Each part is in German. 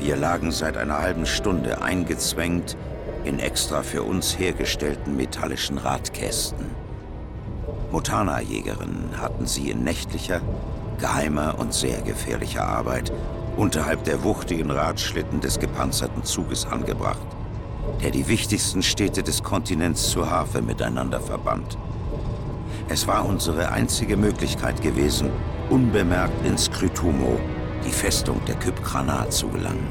Wir lagen seit einer halben Stunde eingezwängt in extra für uns hergestellten metallischen Radkästen. Motana-Jägerinnen hatten sie in nächtlicher, geheimer und sehr gefährlicher Arbeit unterhalb der wuchtigen Radschlitten des gepanzerten Zuges angebracht, der die wichtigsten Städte des Kontinents zur Harfe miteinander verband. Es war unsere einzige Möglichkeit gewesen, unbemerkt ins Krytumo, die Festung der Kypkrana, zu gelangen.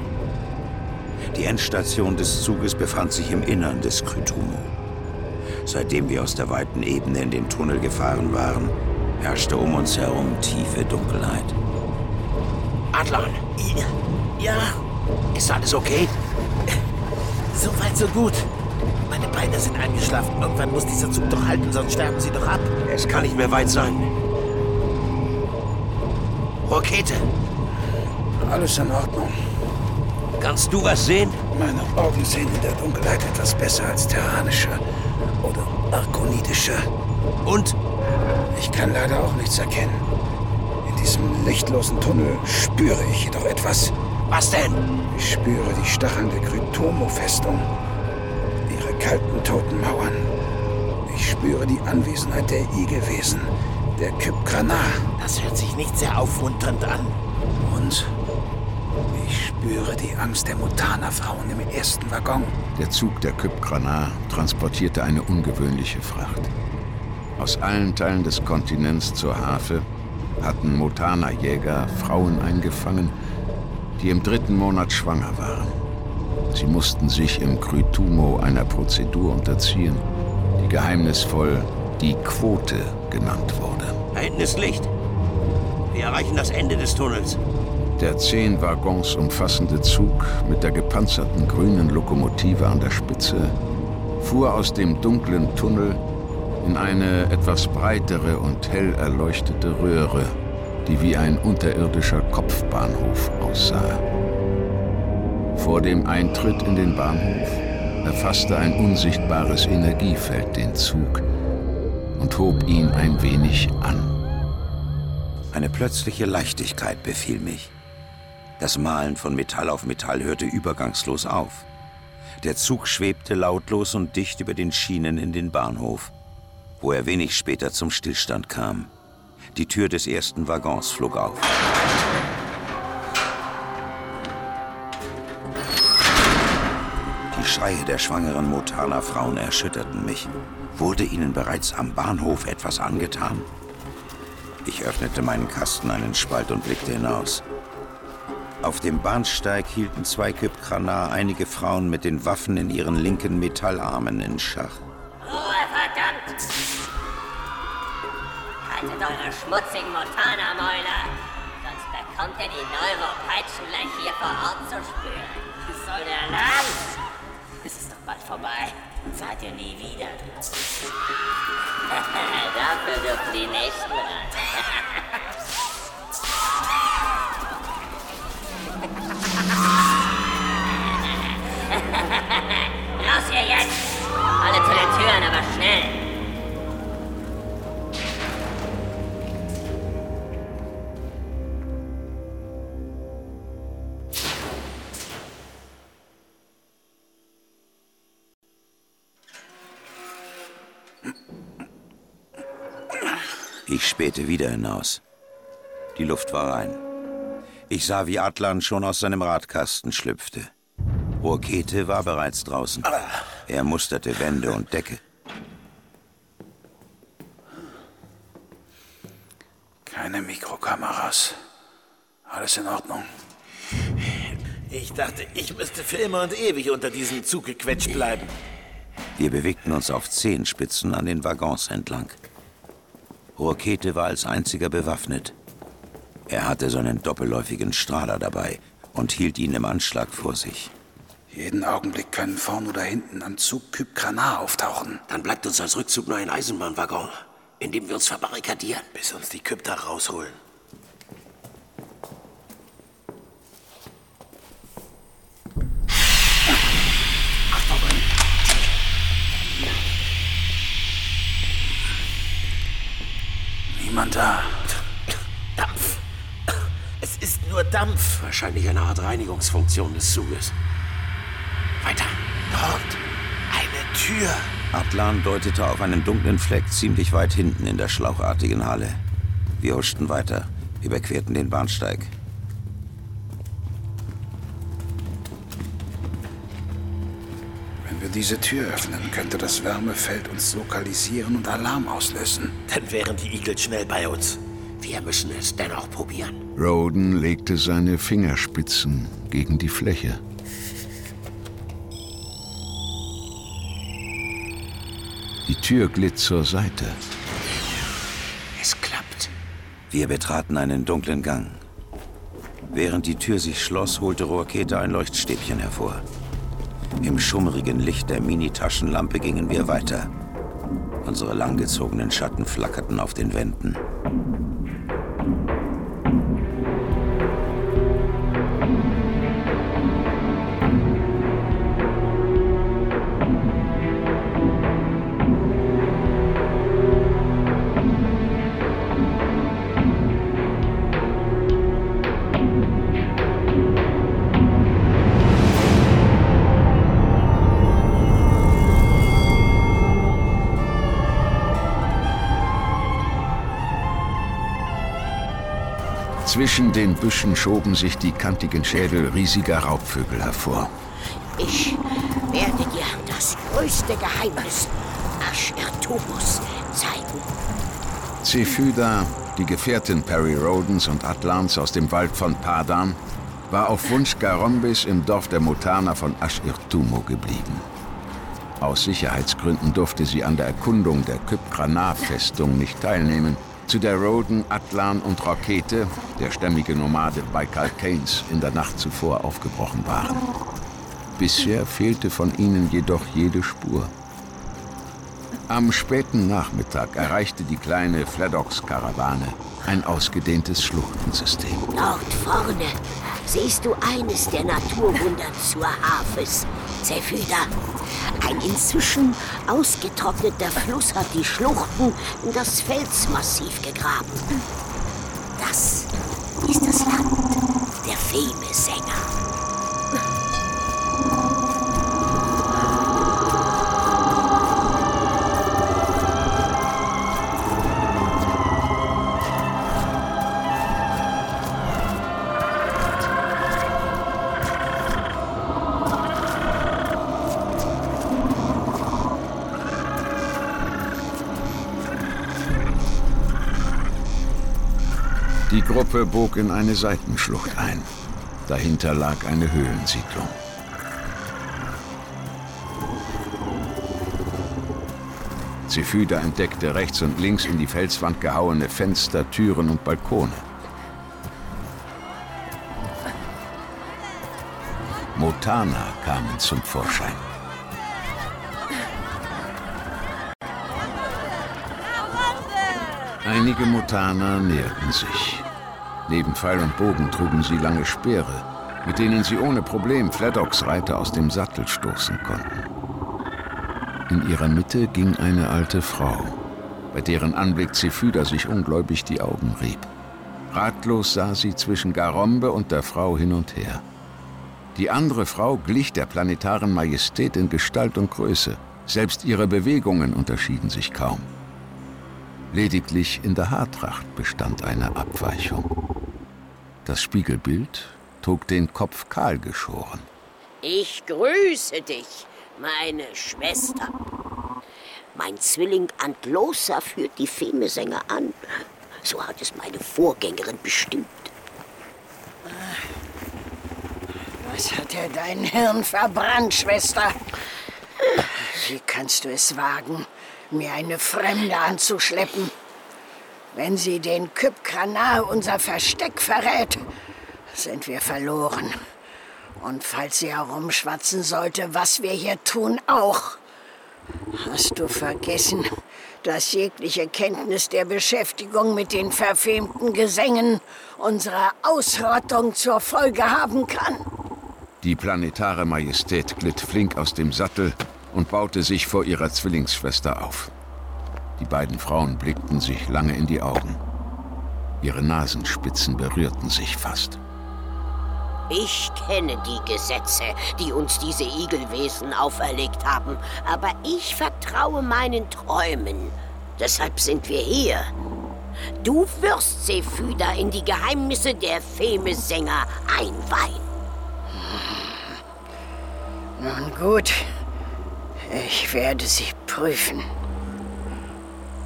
Die Endstation des Zuges befand sich im Innern des Krytumo. Seitdem wir aus der weiten Ebene in den Tunnel gefahren waren, herrschte um uns herum tiefe Dunkelheit. Adlan. Ja. Ist alles okay? So weit, so gut. Meine Beine sind eingeschlafen. Irgendwann muss dieser Zug doch halten, sonst sterben sie doch ab. Es kann nicht mehr weit sein. Rakete. Alles in Ordnung. Kannst du was sehen? Meine Augen sehen in der Dunkelheit etwas besser als terranische oder arkonidische. Und? Ich kann leider auch nichts erkennen. In diesem lichtlosen Tunnel spüre ich jedoch etwas. Was denn? Ich spüre die Stacheln der Krytomo-Festung. Ihre kalten, toten Mauern. Ich spüre die Anwesenheit der Igelwesen, der Kypkrana. Das hört sich nicht sehr aufmunternd an. Und spüre die Angst der Mutana-Frauen im ersten Waggon. Der Zug der Kypkrana transportierte eine ungewöhnliche Fracht. Aus allen Teilen des Kontinents zur Harfe hatten Mutana-Jäger Frauen eingefangen, die im dritten Monat schwanger waren. Sie mussten sich im Krytumo einer Prozedur unterziehen, die geheimnisvoll die Quote genannt wurde. Da hinten ist Licht. Wir erreichen das Ende des Tunnels. Der zehn Waggons umfassende Zug mit der gepanzerten grünen Lokomotive an der Spitze fuhr aus dem dunklen Tunnel in eine etwas breitere und hell erleuchtete Röhre, die wie ein unterirdischer Kopfbahnhof aussah. Vor dem Eintritt in den Bahnhof erfasste ein unsichtbares Energiefeld den Zug und hob ihn ein wenig an. Eine plötzliche Leichtigkeit befiel mich. Das Malen von Metall auf Metall hörte übergangslos auf. Der Zug schwebte lautlos und dicht über den Schienen in den Bahnhof, wo er wenig später zum Stillstand kam. Die Tür des ersten Waggons flog auf. Die Schreie der schwangeren Motana Frauen erschütterten mich. Wurde ihnen bereits am Bahnhof etwas angetan? Ich öffnete meinen Kasten einen Spalt und blickte hinaus. Auf dem Bahnsteig hielten zwei Kypkranar einige Frauen mit den Waffen in ihren linken Metallarmen in Schach. Ruhe, verdammt! Haltet eure schmutzigen Montana-Mäuler, sonst bekommt er die Neuropeitschen gleich hier vor Ort zu spüren. Was soll der Lärm? Es ist doch bald vorbei. Seid ihr nie wieder. Dafür dürfen die Nächsten ran. Raus hier jetzt! Alle zu den Türen, aber schnell! Ich spähte wieder hinaus. Die Luft war rein. Ich sah, wie Atlan schon aus seinem Radkasten schlüpfte. Rokete war bereits draußen. Er musterte Wände und Decke. Keine Mikrokameras. Alles in Ordnung. Ich dachte, ich müsste für immer und ewig unter diesem Zug gequetscht bleiben. Wir bewegten uns auf Zehenspitzen an den Waggons entlang. Rokete war als einziger bewaffnet. Er hatte seinen doppelläufigen Strahler dabei und hielt ihn im Anschlag vor sich. Jeden Augenblick können vorn oder hinten am Zug Kypkranar auftauchen. Dann bleibt uns als Rückzug nur ein Eisenbahnwaggon, in dem wir uns verbarrikadieren. Bis uns die Kypter rausholen. Niemand da. Dampf. Es ist nur Dampf. Wahrscheinlich eine Art Reinigungsfunktion des Zuges. Dort. Eine Tür. Atlan deutete auf einen dunklen Fleck ziemlich weit hinten in der schlauchartigen Halle. Wir huschten weiter, überquerten den Bahnsteig. Wenn wir diese Tür öffnen, könnte das Wärmefeld uns lokalisieren und Alarm auslösen. Dann wären die Eagles schnell bei uns. Wir müssen es dennoch probieren. Roden legte seine Fingerspitzen gegen die Fläche. Tür glitt zur Seite. Es klappt. Wir betraten einen dunklen Gang. Während die Tür sich schloss, holte Rokete ein Leuchtstäbchen hervor. Im schummrigen Licht der Mini-Taschenlampe gingen wir weiter. Unsere langgezogenen Schatten flackerten auf den Wänden. Zwischen den Büschen schoben sich die kantigen Schädel riesiger Raubvögel hervor. Ich werde dir das größte Geheimnis Asch-Ertumus zeigen. Zephyda, die Gefährtin Perry Rodens und Atlans aus dem Wald von Padan, war auf Wunsch Garombis im Dorf der Mutaner von Asch-Irtumo geblieben. Aus Sicherheitsgründen durfte sie an der Erkundung der Kypkranar-Festung nicht teilnehmen, zu der Roden, Atlan und Rokete, der stämmige Nomade Baikal Keynes, in der Nacht zuvor aufgebrochen waren. Bisher fehlte von ihnen jedoch jede Spur. Am späten Nachmittag erreichte die kleine Fladox-Karawane ein ausgedehntes Schluchtensystem. Dort vorne siehst du eines der Naturwunder zur Hafes, Zephyda. Ein inzwischen ausgetrockneter Fluss hat die Schluchten in das Felsmassiv gegraben. Das ist das Land der Feme-Sänger. Gruppe bog in eine Seitenschlucht ein. Dahinter lag eine Höhlensiedlung. Zephyda entdeckte rechts und links in die Felswand gehauene Fenster, Türen und Balkone. Motana kamen zum Vorschein. Einige Motana näherten sich. Neben Pfeil und Bogen trugen sie lange Speere, mit denen sie ohne Problem Fladdocks Reiter aus dem Sattel stoßen konnten. In ihrer Mitte ging eine alte Frau, bei deren Anblick Zephyda sich ungläubig die Augen rieb. Ratlos sah sie zwischen Garombe und der Frau hin und her. Die andere Frau glich der planetaren Majestät in Gestalt und Größe. Selbst ihre Bewegungen unterschieden sich kaum. Lediglich in der Haartracht bestand eine Abweichung. Das Spiegelbild trug den Kopf kahl geschoren. Ich grüße dich, meine Schwester. Mein Zwilling Antlosa führt die Femesänger an. So hat es meine Vorgängerin bestimmt. Was hat er dein Hirn verbrannt, Schwester? Wie kannst du es wagen, mir eine Fremde anzuschleppen? Wenn sie den Kypkranar unser Versteck verrät, sind wir verloren. Und falls sie herumschwatzen sollte, was wir hier tun, auch. Hast du vergessen, dass jegliche Kenntnis der Beschäftigung mit den verfemten Gesängen unsere Ausrottung zur Folge haben kann? Die planetare Majestät glitt flink aus dem Sattel und baute sich vor ihrer Zwillingsschwester auf. Die beiden Frauen blickten sich lange in die Augen. Ihre Nasenspitzen berührten sich fast. Ich kenne die Gesetze, die uns diese Igelwesen auferlegt haben, aber ich vertraue meinen Träumen. Deshalb sind wir hier. Du wirst Sephyda in die Geheimnisse der Femesänger einweihen. Nun gut, ich werde sie prüfen.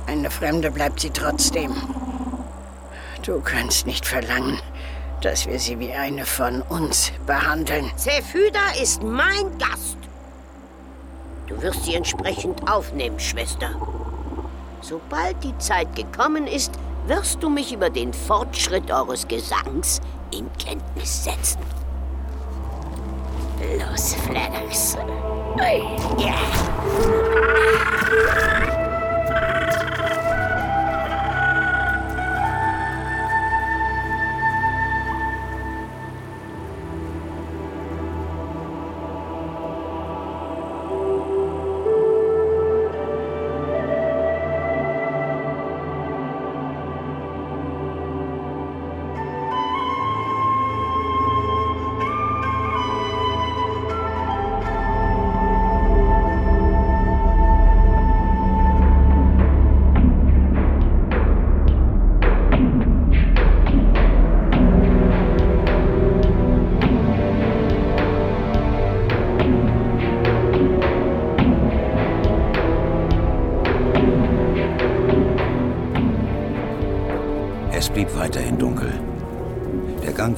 Eine Fremde bleibt sie trotzdem. Du kannst nicht verlangen, dass wir sie wie eine von uns behandeln. Zephyda ist mein Gast. Du wirst sie entsprechend aufnehmen, Schwester. Sobald die Zeit gekommen ist, wirst du mich über den Fortschritt eures Gesangs in Kenntnis setzen. Los, Fladders. Ja.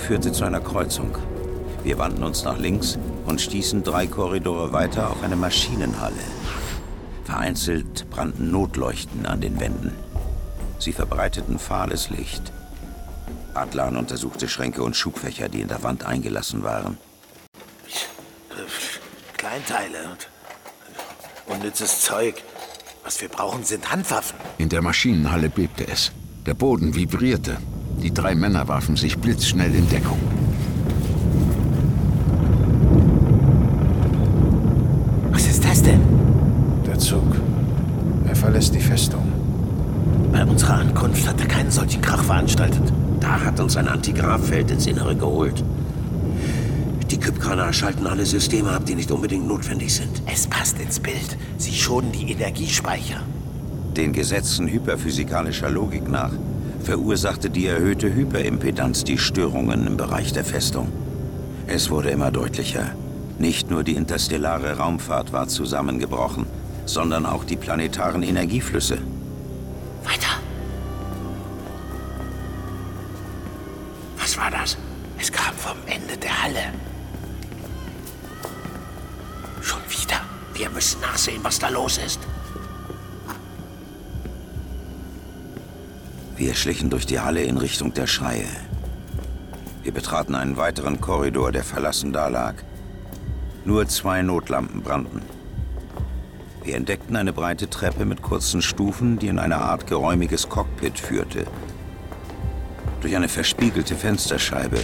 Führte zu einer Kreuzung. Wir wandten uns nach links und stießen drei Korridore weiter auf eine Maschinenhalle. Vereinzelt brannten Notleuchten an den Wänden. Sie verbreiteten fahles Licht. Adlan untersuchte Schränke und Schubfächer, die in der Wand eingelassen waren. Kleinteile und unnützes Zeug. Was wir brauchen, sind Handwaffen. In der Maschinenhalle bebte es. Der Boden vibrierte. Die drei Männer warfen sich blitzschnell in Deckung. Was ist das denn? Der Zug. Er verlässt die Festung. Bei unserer Ankunft hat er keinen solchen Krach veranstaltet. Da hat uns ein Antigrafeld ins Innere geholt. Die Kypkraner schalten alle Systeme ab, die nicht unbedingt notwendig sind. Es passt ins Bild. Sie schonen die Energiespeicher. Den Gesetzen hyperphysikalischer Logik nach verursachte die erhöhte Hyperimpedanz die Störungen im Bereich der Festung. Es wurde immer deutlicher. Nicht nur die interstellare Raumfahrt war zusammengebrochen, sondern auch die planetaren Energieflüsse. Weiter. Was war das? Es kam vom Ende der Halle. Schon wieder. Wir müssen nachsehen, was da los ist. Wir schlichen durch die Halle in Richtung der Schreie. Wir betraten einen weiteren Korridor, der verlassen dalag. Nur zwei Notlampen brannten. Wir entdeckten eine breite Treppe mit kurzen Stufen, die in eine Art geräumiges Cockpit führte. Durch eine verspiegelte Fensterscheibe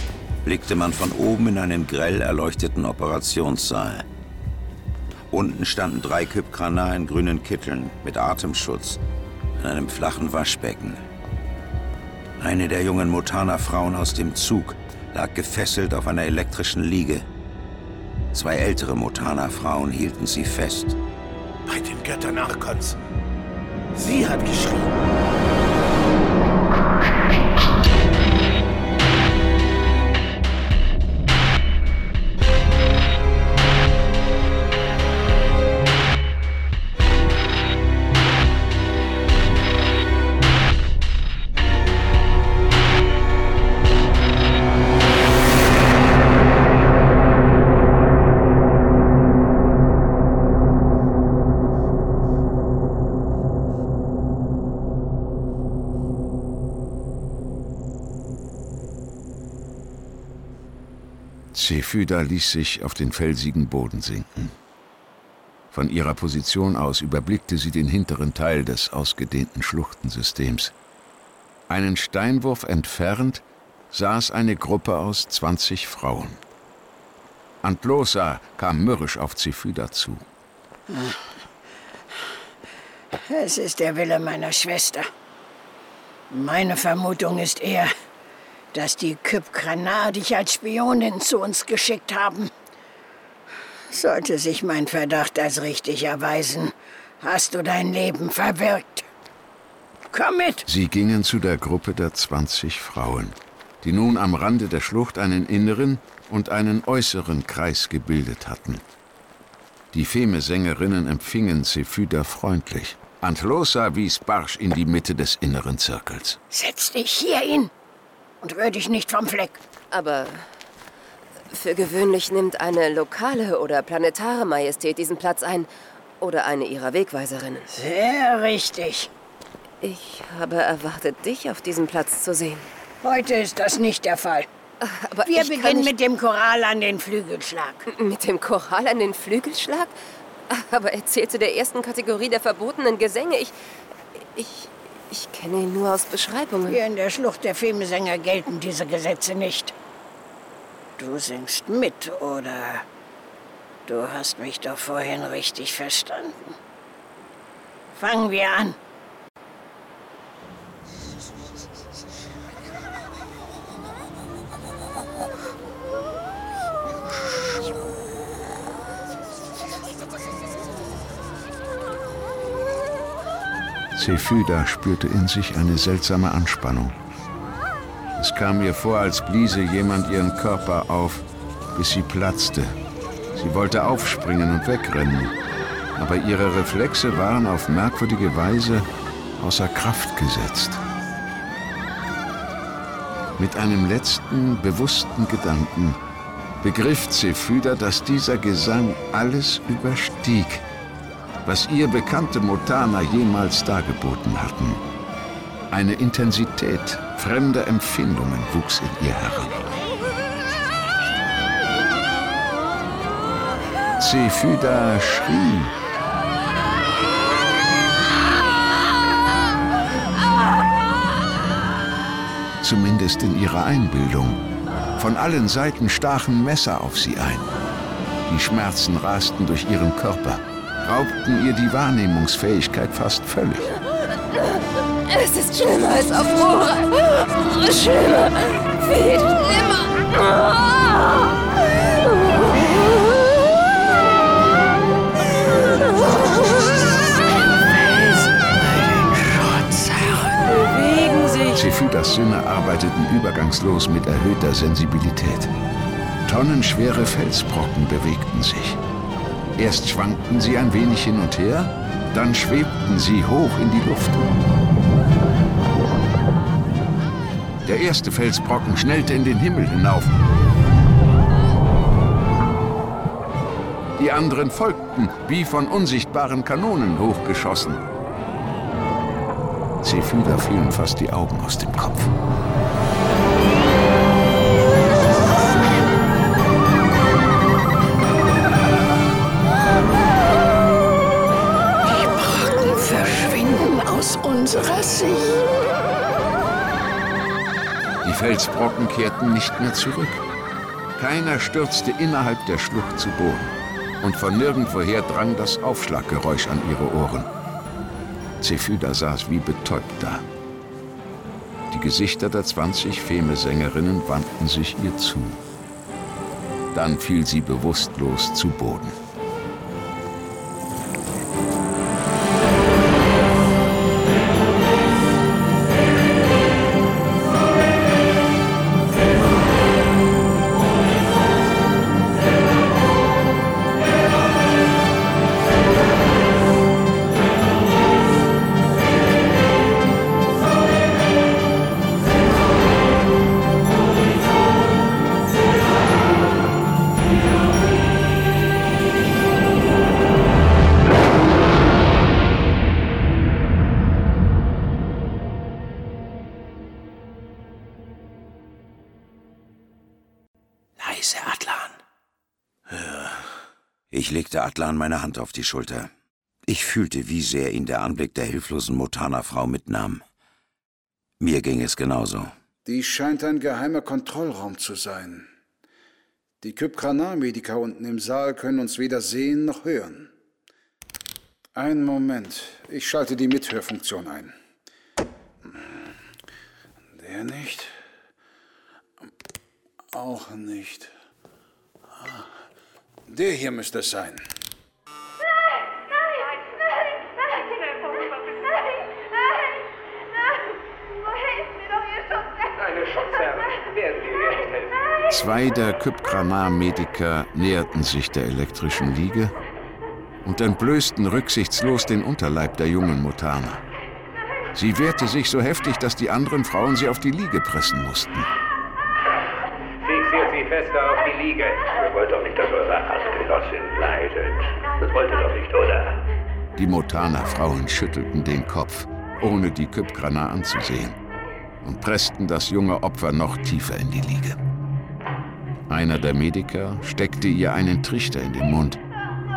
blickte man von oben in einen grell erleuchteten Operationssaal. Unten standen drei Kypkranar in grünen Kitteln mit Atemschutz in einem flachen Waschbecken. Eine der jungen Mutana-Frauen aus dem Zug lag gefesselt auf einer elektrischen Liege. Zwei ältere Mutana-Frauen hielten sie fest. Bei den Göttern Arkons. Sie hat geschrien. Zephyda ließ sich auf den felsigen Boden sinken. Von ihrer Position aus überblickte sie den hinteren Teil des ausgedehnten Schluchtensystems. Einen Steinwurf entfernt saß eine Gruppe aus 20 Frauen. Antlosa kam mürrisch auf Zephyda zu. Es ist der Wille meiner Schwester. Meine Vermutung ist eher, dass die Kypkranar dich als Spionin zu uns geschickt haben. Sollte sich mein Verdacht als richtig erweisen, hast du dein Leben verwirkt. Komm mit! Sie gingen zu der Gruppe der 20 Frauen, die nun am Rande der Schlucht einen inneren und einen äußeren Kreis gebildet hatten. Die Feme-Sängerinnen empfingen Zephyda freundlich. Antlosa wies barsch in die Mitte des inneren Zirkels. Setz dich hierhin! Und rühr dich nicht vom Fleck. Aber für gewöhnlich nimmt eine lokale oder planetare Majestät diesen Platz ein oder eine ihrer Wegweiserinnen. Sehr richtig. Ich habe erwartet, dich auf diesem Platz zu sehen. Heute ist das nicht der Fall. Aber Wir beginnen mit dem Choral an den Flügelschlag. Mit dem Choral an den Flügelschlag? Aber er zählt zu der ersten Kategorie der verbotenen Gesänge. Ich. Ich. Ich kenne ihn nur aus Beschreibungen. Hier in der Schlucht der Filmsänger gelten diese Gesetze nicht. Du singst mit, oder? Du hast mich doch vorhin richtig verstanden. Fangen wir an. Zephyda spürte in sich eine seltsame Anspannung. Es kam ihr vor, als bliese jemand ihren Körper auf, bis sie platzte. Sie wollte aufspringen und wegrennen, aber ihre Reflexe waren auf merkwürdige Weise außer Kraft gesetzt. Mit einem letzten, bewussten Gedanken begriff Zephyda, dass dieser Gesang alles überstieg was ihr bekannte Motana jemals dargeboten hatten. Eine Intensität fremder Empfindungen wuchs in ihr heran. Zephyda schrie. Zumindest in ihrer Einbildung. Von allen Seiten stachen Messer auf sie ein. Die Schmerzen rasten durch ihren Körper raubten ihr die Wahrnehmungsfähigkeit fast völlig. Es ist schlimmer als auf Mora. Schlimmer. Viel schlimmer. Bewegen sich. Sephidas Sinne arbeiteten übergangslos mit erhöhter Sensibilität. Tonnenschwere Felsbrocken bewegten sich. Erst schwankten sie ein wenig hin und her, dann schwebten sie hoch in die Luft. Der erste Felsbrocken schnellte in den Himmel hinauf. Die anderen folgten, wie von unsichtbaren Kanonen hochgeschossen. Zephyda fielen fast die Augen aus dem Kopf. Unserer Sicht. Die Felsbrocken kehrten nicht mehr zurück. Keiner stürzte innerhalb der Schlucht zu Boden. Und von nirgendwoher drang das Aufschlaggeräusch an ihre Ohren. Zephyda saß wie betäubt da. Die Gesichter der 20 Feme-Sängerinnen wandten sich ihr zu. Dann fiel sie bewusstlos zu Boden. Legte Atlan meine Hand auf die Schulter. Ich fühlte, wie sehr ihn der Anblick der hilflosen Motana-Frau mitnahm. Mir ging es genauso. Dies scheint ein geheimer Kontrollraum zu sein. Die Kypkranar-Mediker unten im Saal können uns weder sehen noch hören. Einen Moment, ich schalte die Mithörfunktion ein. Der nicht. Auch nicht. Der hier müsste es sein. Zwei der Kypkranar-Mediker näherten sich der elektrischen Liege und entblößten rücksichtslos den Unterleib der jungen Mutana. Sie wehrte sich so heftig, dass die anderen Frauen sie auf die Liege pressen mussten. Fester auf die Liege. Ihr wollt doch nicht, dass eure Artgenossin leidet. Das wollt ihr doch nicht, oder? Die Motana-Frauen schüttelten den Kopf, ohne die Kypkranar anzusehen, und pressten das junge Opfer noch tiefer in die Liege. Einer der Mediker steckte ihr einen Trichter in den Mund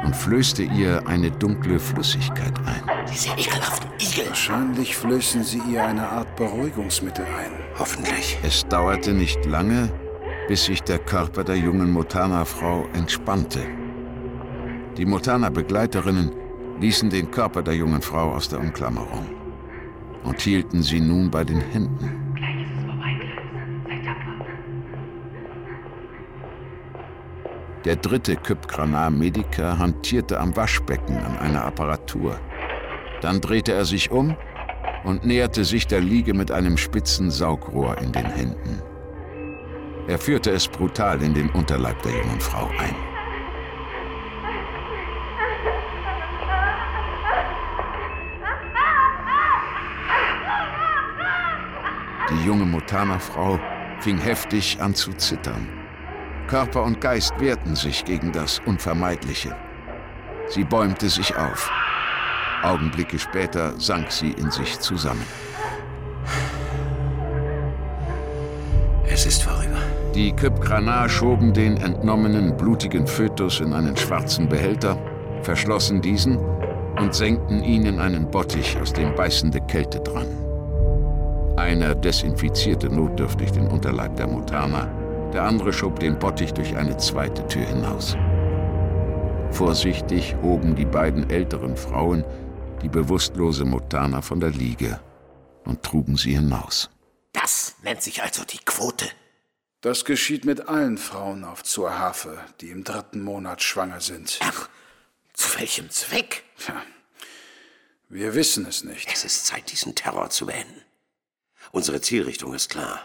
und flößte ihr eine dunkle Flüssigkeit ein. Diese ekelhaften Igel. Wahrscheinlich flößen sie ihr eine Art Beruhigungsmittel ein. Hoffentlich. Es dauerte nicht lange, bis sich der Körper der jungen Motana-Frau entspannte. Die Motana-Begleiterinnen ließen den Körper der jungen Frau aus der Umklammerung und hielten sie nun bei den Händen. Der dritte Kypkranar-Mediker hantierte am Waschbecken an einer Apparatur. Dann drehte er sich um und näherte sich der Liege mit einem spitzen Saugrohr in den Händen. Er führte es brutal in den Unterleib der jungen Frau ein. Die junge Motana-Frau fing heftig an zu zittern. Körper und Geist wehrten sich gegen das Unvermeidliche. Sie bäumte sich auf. Augenblicke später sank sie in sich zusammen. Die Kypkranar schoben den entnommenen, blutigen Fötus in einen schwarzen Behälter, verschlossen diesen und senkten ihn in einen Bottich, aus dem beißende Kälte drang. Einer desinfizierte notdürftig den Unterleib der Mutana, der andere schob den Bottich durch eine zweite Tür hinaus. Vorsichtig hoben die beiden älteren Frauen die bewusstlose Mutana von der Liege und trugen sie hinaus. Das nennt sich also die Quote. Das geschieht mit allen Frauen auf zur Hafe, die im dritten Monat schwanger sind. Ach, zu welchem Zweck? Tja, wir wissen es nicht. Es ist Zeit, diesen Terror zu beenden. Unsere Zielrichtung ist klar.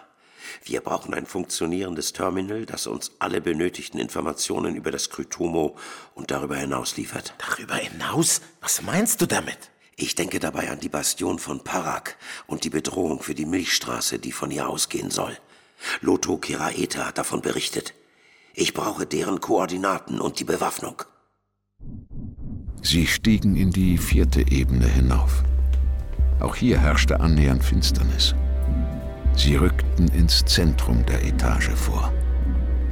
Wir brauchen ein funktionierendes Terminal, das uns alle benötigten Informationen über das Krytomo und darüber hinaus liefert. Darüber hinaus? Was meinst du damit? Ich denke dabei an die Bastion von Parak und die Bedrohung für die Milchstraße, die von ihr ausgehen soll. Loto Kiraeta hat davon berichtet. Ich brauche deren Koordinaten und die Bewaffnung. Sie stiegen in die vierte Ebene hinauf. Auch hier herrschte annähernd Finsternis. Sie rückten ins Zentrum der Etage vor.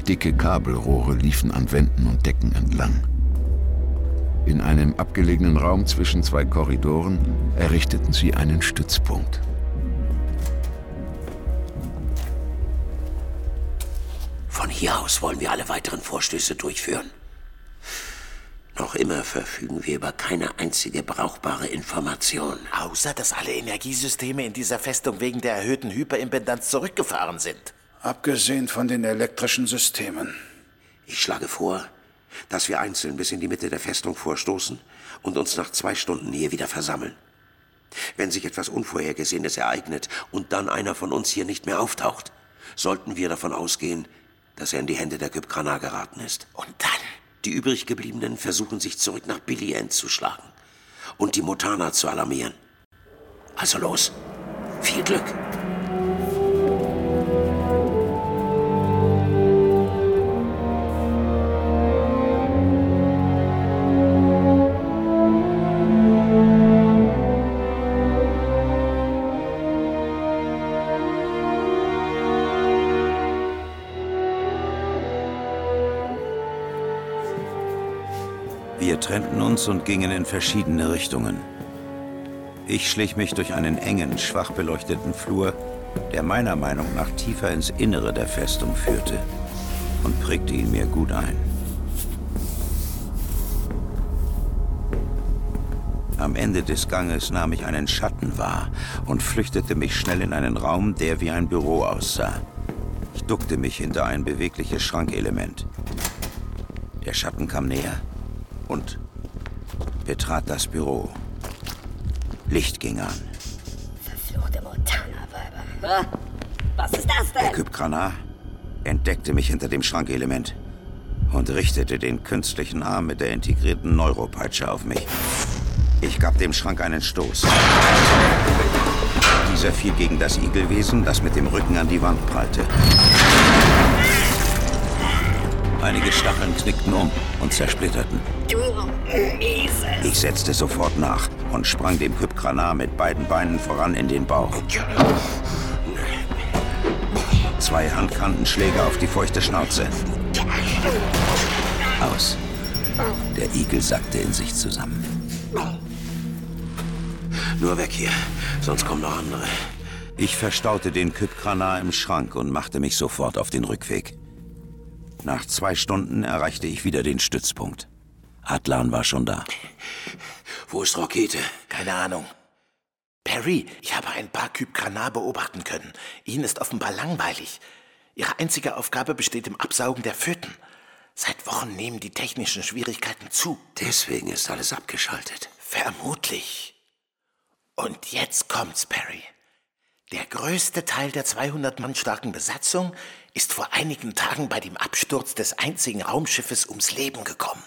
Dicke Kabelrohre liefen an Wänden und Decken entlang. In einem abgelegenen Raum zwischen zwei Korridoren errichteten sie einen Stützpunkt. Hier aus wollen wir alle weiteren Vorstöße durchführen. Noch immer verfügen wir über keine einzige brauchbare Information. Außer, dass alle Energiesysteme in dieser Festung wegen der erhöhten Hyperimpedanz zurückgefahren sind. Abgesehen von den elektrischen Systemen. Ich schlage vor, dass wir einzeln bis in die Mitte der Festung vorstoßen und uns nach zwei Stunden hier wieder versammeln. Wenn sich etwas Unvorhergesehenes ereignet und dann einer von uns hier nicht mehr auftaucht, sollten wir davon ausgehen, dass er in die Hände der Kypkrana geraten ist. Und dann? Die übrig gebliebenen versuchen sich zurück nach Billy End zu schlagen und die Mutana zu alarmieren. Also los. Viel Glück. Uns und gingen in verschiedene Richtungen. Ich schlich mich durch einen engen, schwach beleuchteten Flur, der meiner Meinung nach tiefer ins Innere der Festung führte und prägte ihn mir gut ein. Am Ende des Ganges nahm ich einen Schatten wahr und flüchtete mich schnell in einen Raum, der wie ein Büro aussah. Ich duckte mich hinter ein bewegliches Schrankelement. Der Schatten kam näher und betrat das Büro. Licht ging an. Verfluchte Montana-Weiber. Was ist das Der denn? Kypkrana entdeckte mich hinter dem Schrankelement und richtete den künstlichen Arm mit der integrierten Neuropeitsche auf mich. Ich gab dem Schrank einen Stoß. Dieser fiel gegen das Igelwesen, das mit dem Rücken an die Wand prallte. Einige Stacheln knickten um und zersplitterten. Du Mieses. Ich setzte sofort nach und sprang dem Kypkrana mit beiden Beinen voran in den Bauch. Zwei Handkantenschläge auf die feuchte Schnauze. Aus. Der Igel sackte in sich zusammen. Nur weg hier, sonst kommen noch andere. Ich verstaute den Kypkrana im Schrank und machte mich sofort auf den Rückweg. Nach zwei Stunden erreichte ich wieder den Stützpunkt. Atlan war schon da. Wo ist Rakete? Keine Ahnung. Perry, ich habe ein paar Kypkrana beobachten können. Ihnen ist offenbar langweilig. Ihre einzige Aufgabe besteht im Absaugen der Föten. Seit Wochen nehmen die technischen Schwierigkeiten zu. Deswegen ist alles abgeschaltet. Vermutlich. Und jetzt kommt's, Perry. Der größte Teil der 200 Mann starken Besatzung ist vor einigen Tagen bei dem Absturz des einzigen Raumschiffes ums Leben gekommen.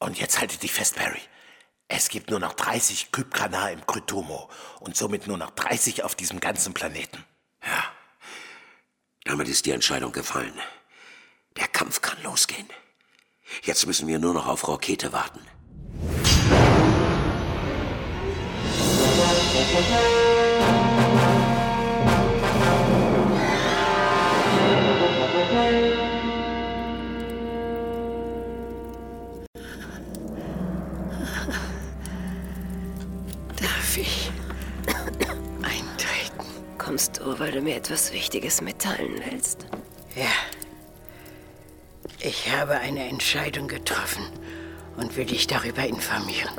Und jetzt halte dich fest, Perry. Es gibt nur noch 30 Kypkrana im Krytomo und somit nur noch 30 auf diesem ganzen Planeten. Ja. Damit ist die Entscheidung gefallen. Der Kampf kann losgehen. Jetzt müssen wir nur noch auf Rakete warten. Kommst du, weil du mir etwas Wichtiges mitteilen willst? Ja. Ich habe eine Entscheidung getroffen und will dich darüber informieren.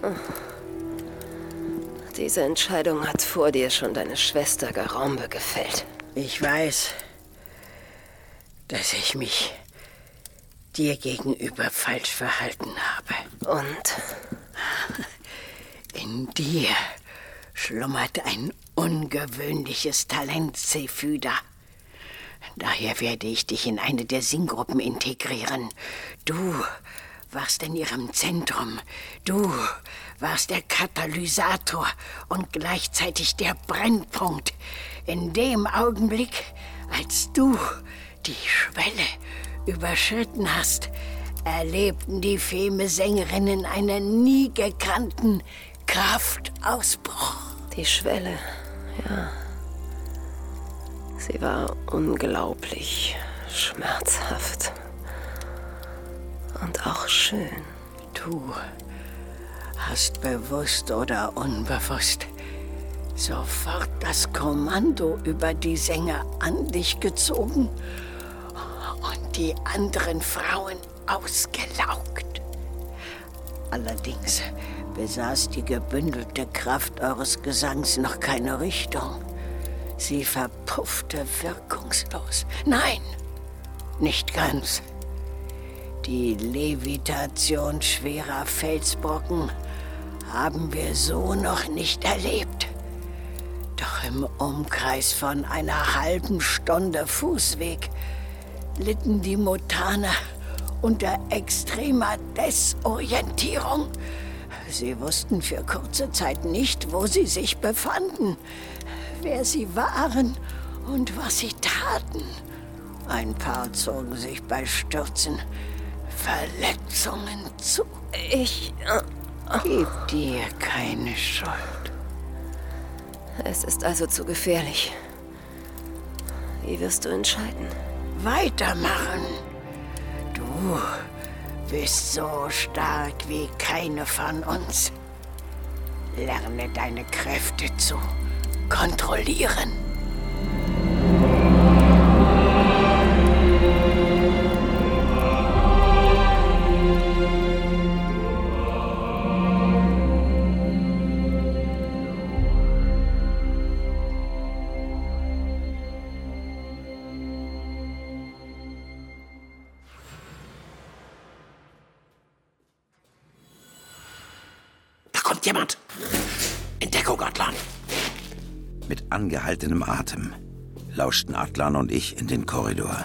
Diese Entscheidung hat vor dir schon deine Schwester Garombe gefällt. Ich weiß, dass ich mich dir gegenüber falsch verhalten habe. Und In dir schlummert ein ungewöhnliches Talent, Zephyda. Daher werde ich dich in eine der Singgruppen integrieren. Du warst in ihrem Zentrum. Du warst der Katalysator und gleichzeitig der Brennpunkt. In dem Augenblick, als du die Schwelle überschritten hast, erlebten die Feme-Sängerinnen einen nie gekannten Kraftausbruch. die Schwelle, ja. Sie war unglaublich schmerzhaft. Und auch schön. Du hast bewusst oder unbewusst sofort das Kommando über die Sänger an dich gezogen und die anderen Frauen ausgelaugt. Allerdings besaß die gebündelte Kraft eures Gesangs noch keine Richtung. Sie verpuffte wirkungslos. Nein, nicht ganz. Die Levitation schwerer Felsbrocken haben wir so noch nicht erlebt. Doch im Umkreis von einer halben Stunde Fußweg litten die Mutaner unter extremer Desorientierung. Sie wussten für kurze Zeit nicht, wo sie sich befanden, wer sie waren und was sie taten. Ein paar zogen sich bei Stürzen Verletzungen zu. Ich. Äh, Gib dir keine Schuld. Es ist also zu gefährlich. Wie wirst du entscheiden? Weitermachen. Du bist so stark wie keine von uns. Lerne deine Kräfte zu kontrollieren. Angehaltenem Atem lauschten Atlan und ich in den Korridor.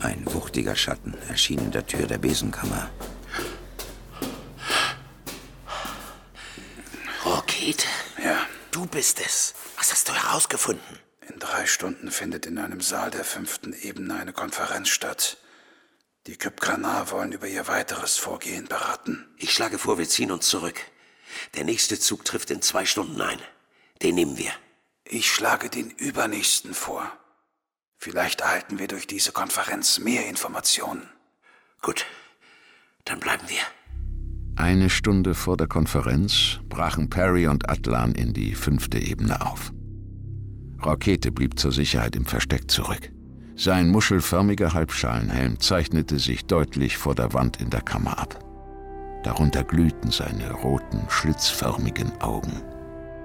Ein wuchtiger Schatten erschien in der Tür der Besenkammer. Rakete. Ja, Du bist es. Was hast du herausgefunden? in drei Stunden findet in einem Saal der fünften Ebene eine Konferenz statt. Die Kypkranar wollen über ihr weiteres Vorgehen beraten. Ich schlage vor, wir ziehen uns zurück. Der nächste Zug trifft in zwei Stunden ein. Den nehmen wir. Ich schlage den übernächsten vor. Vielleicht erhalten wir durch diese Konferenz mehr Informationen. Gut, dann bleiben wir. Eine Stunde vor der Konferenz brachen Perry und Atlan in die fünfte Ebene auf. Rakete blieb zur Sicherheit im Versteck zurück. Sein muschelförmiger Halbschalenhelm zeichnete sich deutlich vor der Wand in der Kammer ab. Darunter glühten seine roten, schlitzförmigen Augen.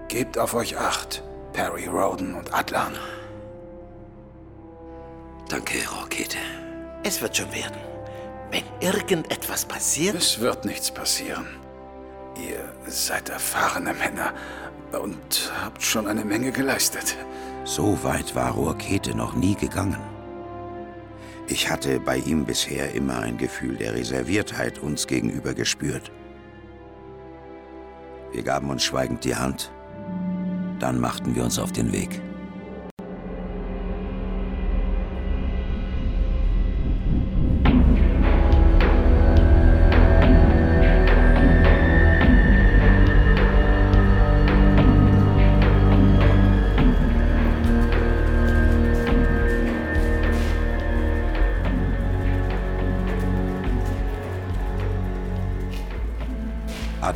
Gebt auf euch acht, Perry, Roden und Atlan. Danke, Rakete. Es wird schon werden. Wenn irgendetwas passiert, Es wird nichts passieren. Ihr seid erfahrene Männer und habt schon eine Menge geleistet. So weit war Rohrkete noch nie gegangen. Ich hatte bei ihm bisher immer ein Gefühl der Reserviertheit uns gegenüber gespürt. Wir gaben uns schweigend die Hand. Dann machten wir uns auf den Weg.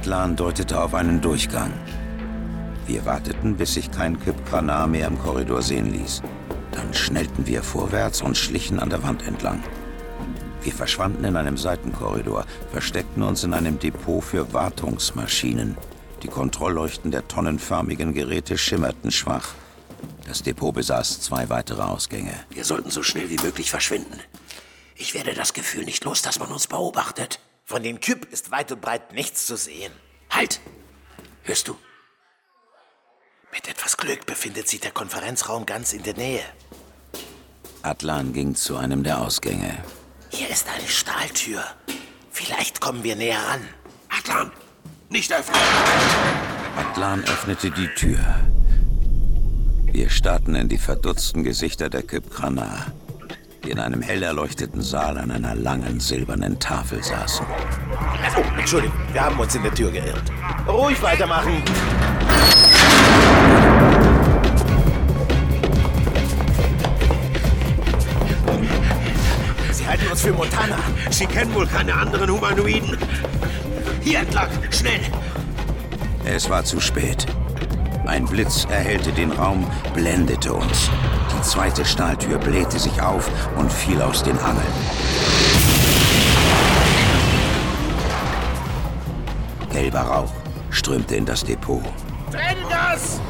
Atlan deutete auf einen Durchgang. Wir warteten, bis sich kein Kypkranar mehr im Korridor sehen ließ. Dann schnellten wir vorwärts und schlichen an der Wand entlang. Wir verschwanden in einem Seitenkorridor, versteckten uns in einem Depot für Wartungsmaschinen. Die Kontrollleuchten der tonnenförmigen Geräte schimmerten schwach. Das Depot besaß zwei weitere Ausgänge. Wir sollten so schnell wie möglich verschwinden. Ich werde das Gefühl nicht los, dass man uns beobachtet. von den Kyp ist weit und breit nichts zu sehen. Halt! Hörst du? Mit etwas Glück befindet sich der Konferenzraum ganz in der Nähe. Atlan ging zu einem der Ausgänge. Hier ist eine Stahltür. Vielleicht kommen wir näher ran. Atlan! Nicht öffnen! Atlan öffnete die Tür. Wir starrten in die verdutzten Gesichter der Kypkranar, die in einem hell erleuchteten Saal an einer langen silbernen Tafel saßen. Oh, Entschuldigung, wir haben uns in der Tür geirrt. Ruhig weitermachen. Für Montana. Sie kennen wohl keine anderen Humanoiden. Hier entlang, schnell! Es war zu spät. Ein Blitz erhellte den Raum, blendete uns. Die zweite Stahltür blähte sich auf und fiel aus den Angeln. Gelber Rauch strömte in das Depot. Trenn das!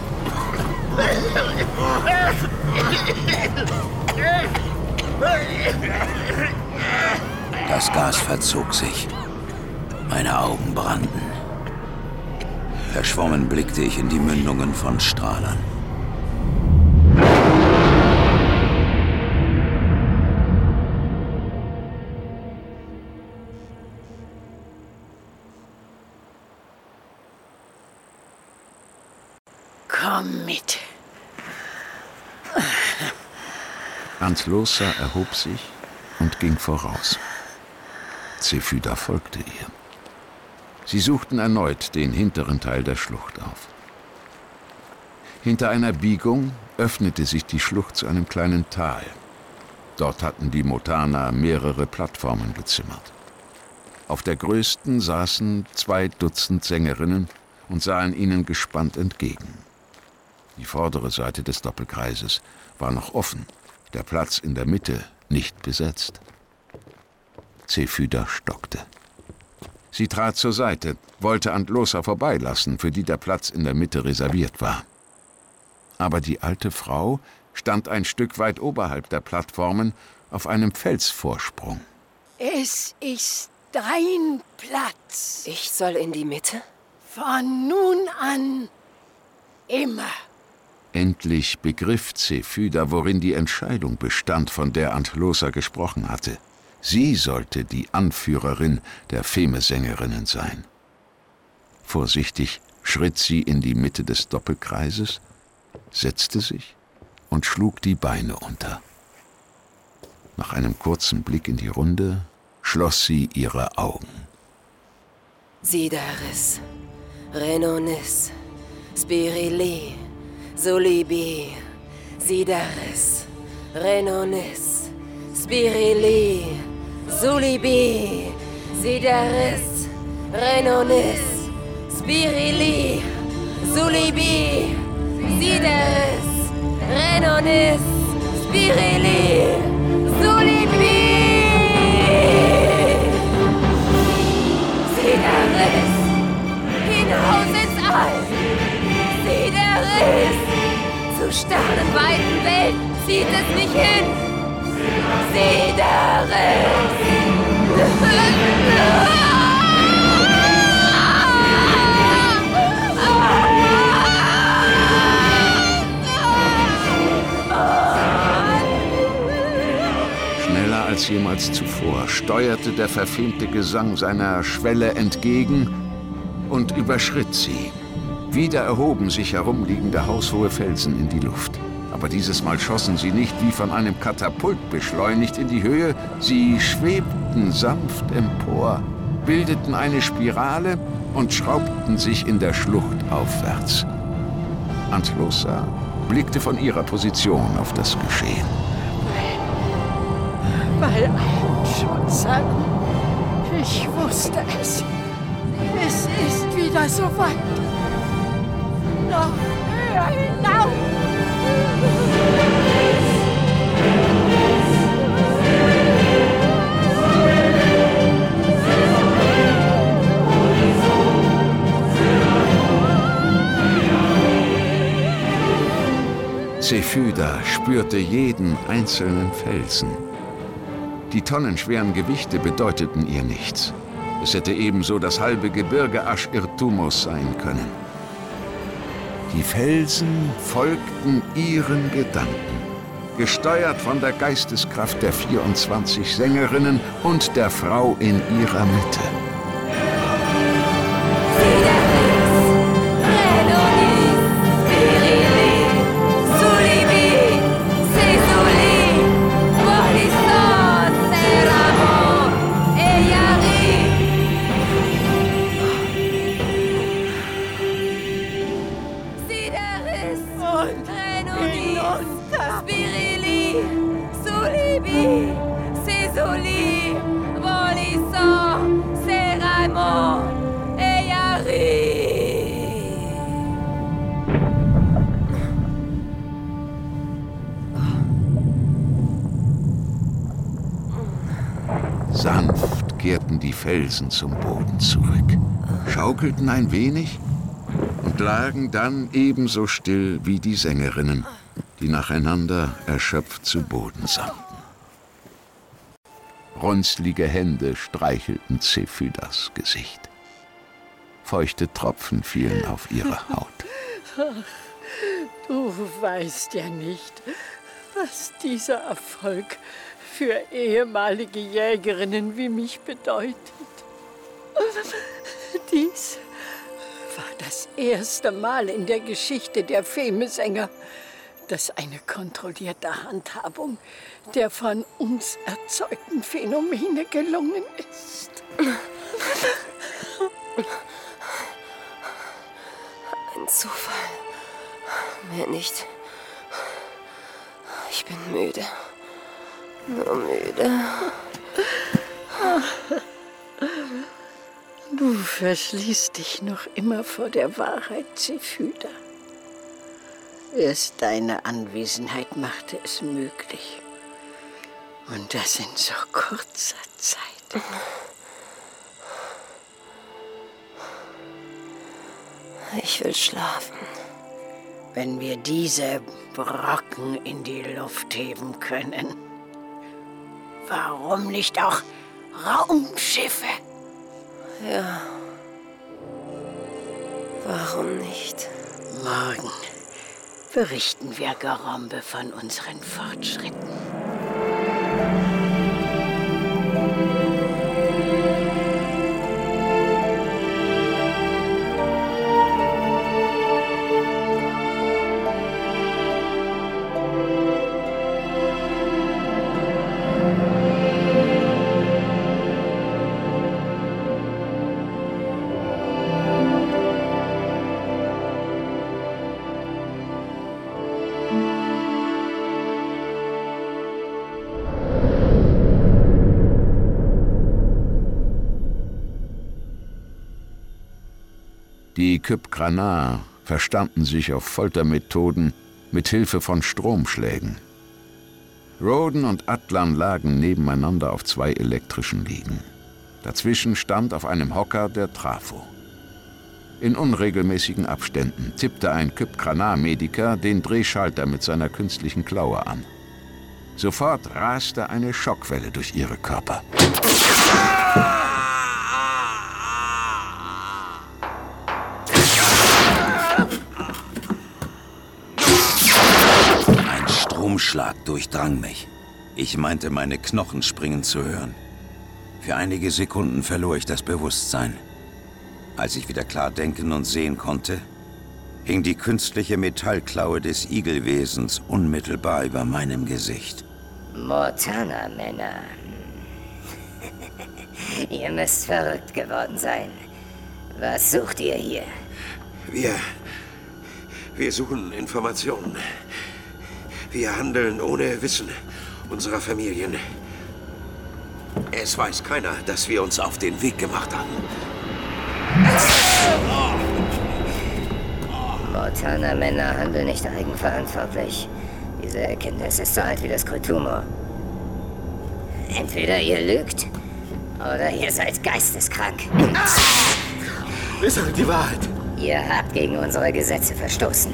Das Gas verzog sich. Meine Augen brannten. Verschwommen blickte ich in die Mündungen von Strahlern. Komm mit. Anslosa erhob sich und ging voraus. Zephyda folgte ihr. Sie suchten erneut den hinteren Teil der Schlucht auf. Hinter einer Biegung öffnete sich die Schlucht zu einem kleinen Tal. Dort hatten die Motana mehrere Plattformen gezimmert. Auf der größten saßen zwei Dutzend Sängerinnen und sahen ihnen gespannt entgegen. Die vordere Seite des Doppelkreises war noch offen, der Platz in der Mitte nicht besetzt. Zephyda stockte. Sie trat zur Seite, wollte Antlosa vorbeilassen, für die der Platz in der Mitte reserviert war. Aber die alte Frau stand ein Stück weit oberhalb der Plattformen auf einem Felsvorsprung. Es ist dein Platz. Ich soll in die Mitte? Von nun an immer. Endlich begriff Zephyda, worin die Entscheidung bestand, von der Antlosa gesprochen hatte. Sie sollte die Anführerin der Femesängerinnen sein. Vorsichtig schritt sie in die Mitte des Doppelkreises, setzte sich und schlug die Beine unter. Nach einem kurzen Blick in die Runde schloss sie ihre Augen. Sidaris, Renonis, Spirili, Solibi, Sidaris, Renonis, Spirili, Solibi, Sidaris, Renonis, Spirili, Solibi, Sidaris, Renonis, Spirili, Solibi. Sidaris, hinaus ins All. Sidaris, zu sternenweiten Welten zieht es mich hin. Schneller als jemals zuvor steuerte der verfemte Gesang seiner Schwelle entgegen und überschritt sie. Wieder erhoben sich herumliegende haushohe Felsen in die Luft. Aber dieses Mal schossen sie nicht wie von einem Katapult beschleunigt in die Höhe, sie schwebten sanft empor, bildeten eine Spirale und schraubten sich in der Schlucht aufwärts. Antlosa blickte von ihrer Position auf das Geschehen. Bei allen Schutzern. Ich wusste es. Es ist wieder so weit. Zephyda spürte jeden einzelnen Felsen. Die tonnenschweren Gewichte bedeuteten ihr nichts. Es hätte ebenso das halbe Gebirge Asch-Irtumos sein können. Die Felsen folgten ihren Gedanken, gesteuert von der Geisteskraft der 24 Sängerinnen und der Frau in ihrer Mitte. Felsen zum Boden zurück, schaukelten ein wenig und lagen dann ebenso still wie die Sängerinnen, die nacheinander erschöpft zu Boden sanken. Runzlige Hände streichelten Zephydas Gesicht. Feuchte Tropfen fielen auf ihre Haut. Du weißt ja nicht, was dieser Erfolg für ehemalige Jägerinnen wie mich bedeutet. Dies war das erste Mal in der Geschichte der Femesänger, dass eine kontrollierte Handhabung der von uns erzeugten Phänomene gelungen ist. Ein Zufall. Mehr nicht. Ich bin müde. Nur müde. Du verschließt dich noch immer vor der Wahrheit, Zephyda. Erst deine Anwesenheit machte es möglich. Und das in so kurzer Zeit. Ich will schlafen. Wenn wir diese Brocken in die Luft heben können, warum nicht auch Raumschiffe? Ja. Warum nicht? Morgen berichten wir Garombe von unseren Fortschritten. Die Kypkranar verstanden sich auf Foltermethoden mit Hilfe von Stromschlägen. Roden und Atlan lagen nebeneinander auf zwei elektrischen Liegen. Dazwischen stand auf einem Hocker der Trafo. In unregelmäßigen Abständen tippte ein Kypkranar-Mediker den Drehschalter mit seiner künstlichen Klaue an. Sofort raste eine Schockwelle durch ihre Körper. Stromschlag durchdrang mich. Ich meinte, meine Knochen springen zu hören. Für einige Sekunden verlor ich das Bewusstsein. Als ich wieder klar denken und sehen konnte, hing die künstliche Metallklaue des Igelwesens unmittelbar über meinem Gesicht. Mortana-Männer. ihr müsst verrückt geworden sein. Was sucht ihr hier? Wir. Wir suchen Informationen. Wir handeln ohne Wissen unserer Familien. Es weiß keiner, dass wir uns auf den Weg gemacht haben. Mortana-Männer handeln nicht eigenverantwortlich. Diese Erkenntnis ist so alt wie das Kultumor. Entweder ihr lügt oder ihr seid geisteskrank. Wir sagen die Wahrheit. Ihr habt gegen unsere Gesetze verstoßen.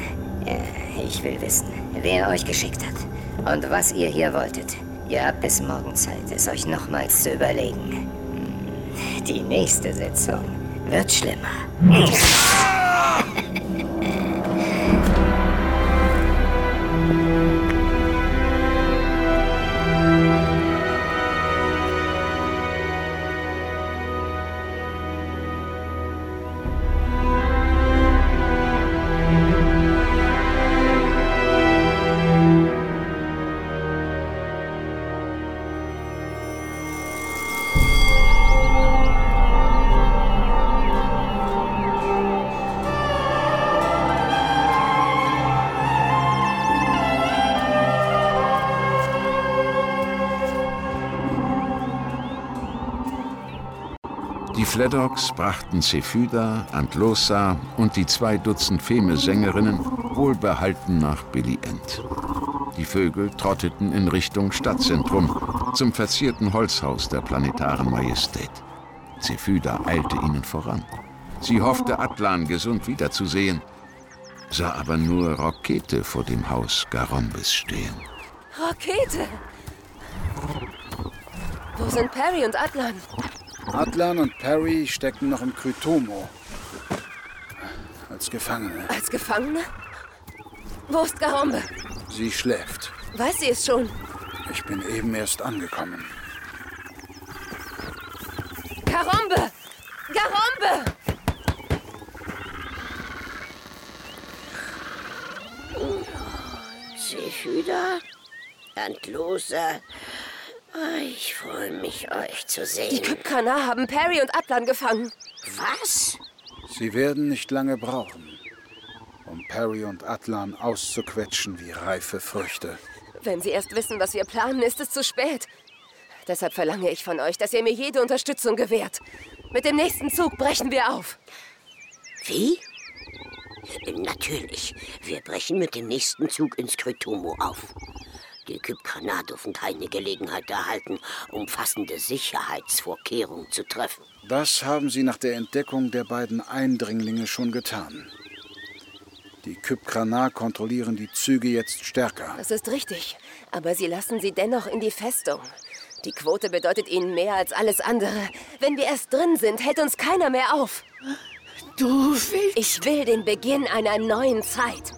Ich will wissen, wer euch geschickt hat und was ihr hier wolltet. Ihr habt bis morgen Zeit, es euch nochmals zu überlegen. Die nächste Sitzung wird schlimmer. Fledocks brachten Zephyda, Antlosa und die zwei Dutzend Feme-Sängerinnen wohlbehalten nach Billy End. Die Vögel trotteten in Richtung Stadtzentrum, zum verzierten Holzhaus der planetaren Majestät. Zephyda eilte ihnen voran. Sie hoffte, Atlan gesund wiederzusehen, sah aber nur Rokete vor dem Haus Garombes stehen. Rakete! Wo sind Perry und Atlan? Atlan und Perry stecken noch im Krytomo. Als Gefangene. Als Gefangene? Wo ist Garombe? Sie schläft. Weiß sie es schon? Ich bin eben erst angekommen. Garombe! Garombe! Zephyda? Landloser? Ah, Ich freue mich, euch zu Die sehen. Kypkanar haben Perry und Atlan gefangen. Was? Sie werden nicht lange brauchen, um Perry und Atlan auszuquetschen wie reife Früchte. Wenn sie erst wissen, was wir planen, ist es zu spät. Deshalb verlange ich von euch, dass ihr mir jede Unterstützung gewährt. Mit dem nächsten Zug brechen wir auf. Wie? Natürlich. Wir brechen mit dem nächsten Zug ins Krytomo auf. Die Kypkanar dürfen keine Gelegenheit erhalten, umfassende Sicherheitsvorkehrungen zu treffen. Das haben sie nach der Entdeckung der beiden Eindringlinge schon getan. Die Kypkranar kontrollieren die Züge jetzt stärker. Das ist richtig. Aber sie lassen sie dennoch in die Festung. Die Quote bedeutet ihnen mehr als alles andere. Wenn wir erst drin sind, hält uns keiner mehr auf. Du willst... Ich will den Beginn einer neuen Zeit.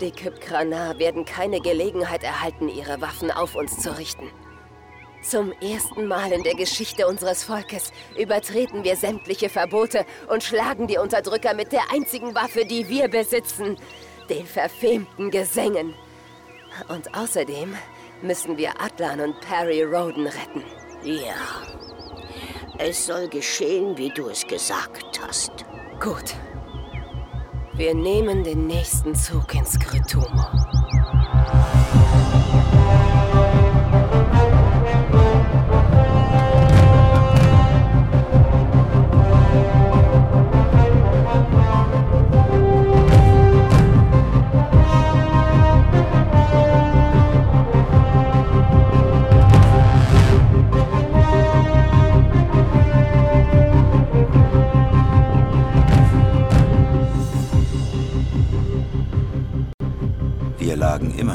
Die Kypkranar werden keine Gelegenheit erhalten, ihre Waffen auf uns zu richten. Zum ersten Mal in der Geschichte unseres Volkes übertreten wir sämtliche Verbote und schlagen die Unterdrücker mit der einzigen Waffe, die wir besitzen, den verfemten Gesängen. Und außerdem müssen wir Atlan und Perry Roden retten. Ja. Es soll geschehen, wie du es gesagt hast. Gut. Wir nehmen den nächsten Zug ins Krytomo.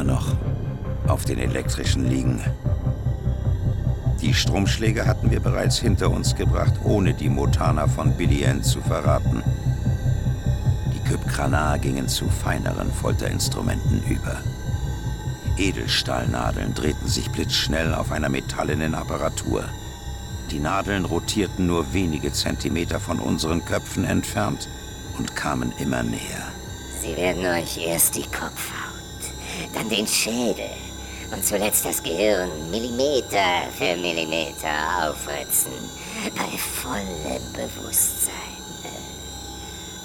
Immer noch auf den elektrischen Liegen. Die Stromschläge hatten wir bereits hinter uns gebracht, ohne die Motana von Billian zu verraten. Die Kypkranar gingen zu feineren Folterinstrumenten über. Edelstahlnadeln drehten sich blitzschnell auf einer metallenen Apparatur. Die Nadeln rotierten nur wenige Zentimeter von unseren Köpfen entfernt und kamen immer näher. Sie werden euch erst die Kopfhaut, dann den Schädel und zuletzt das Gehirn Millimeter für Millimeter aufritzen. Bei vollem Bewusstsein.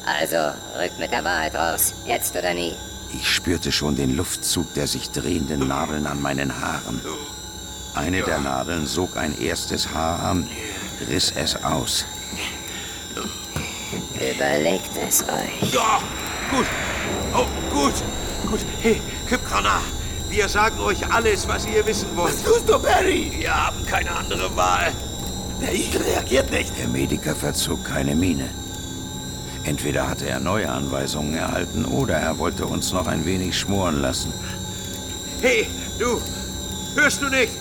Also, rückt mit der Wahrheit raus. Jetzt oder nie. Ich spürte schon den Luftzug der sich drehenden Nadeln an meinen Haaren. Eine der Nadeln sog ein erstes Haar an, riss es aus. Überlegt es euch. Ja, gut. Oh, gut. Gut. Hey, Kypkrana, wir sagen euch alles, was ihr wissen wollt. Was tust du, Barry? Wir haben keine andere Wahl. Der Igel reagiert nicht. Der Mediker verzog keine Miene. Entweder hatte er neue Anweisungen erhalten oder er wollte uns noch ein wenig schmoren lassen. Hey, du, hörst du nicht?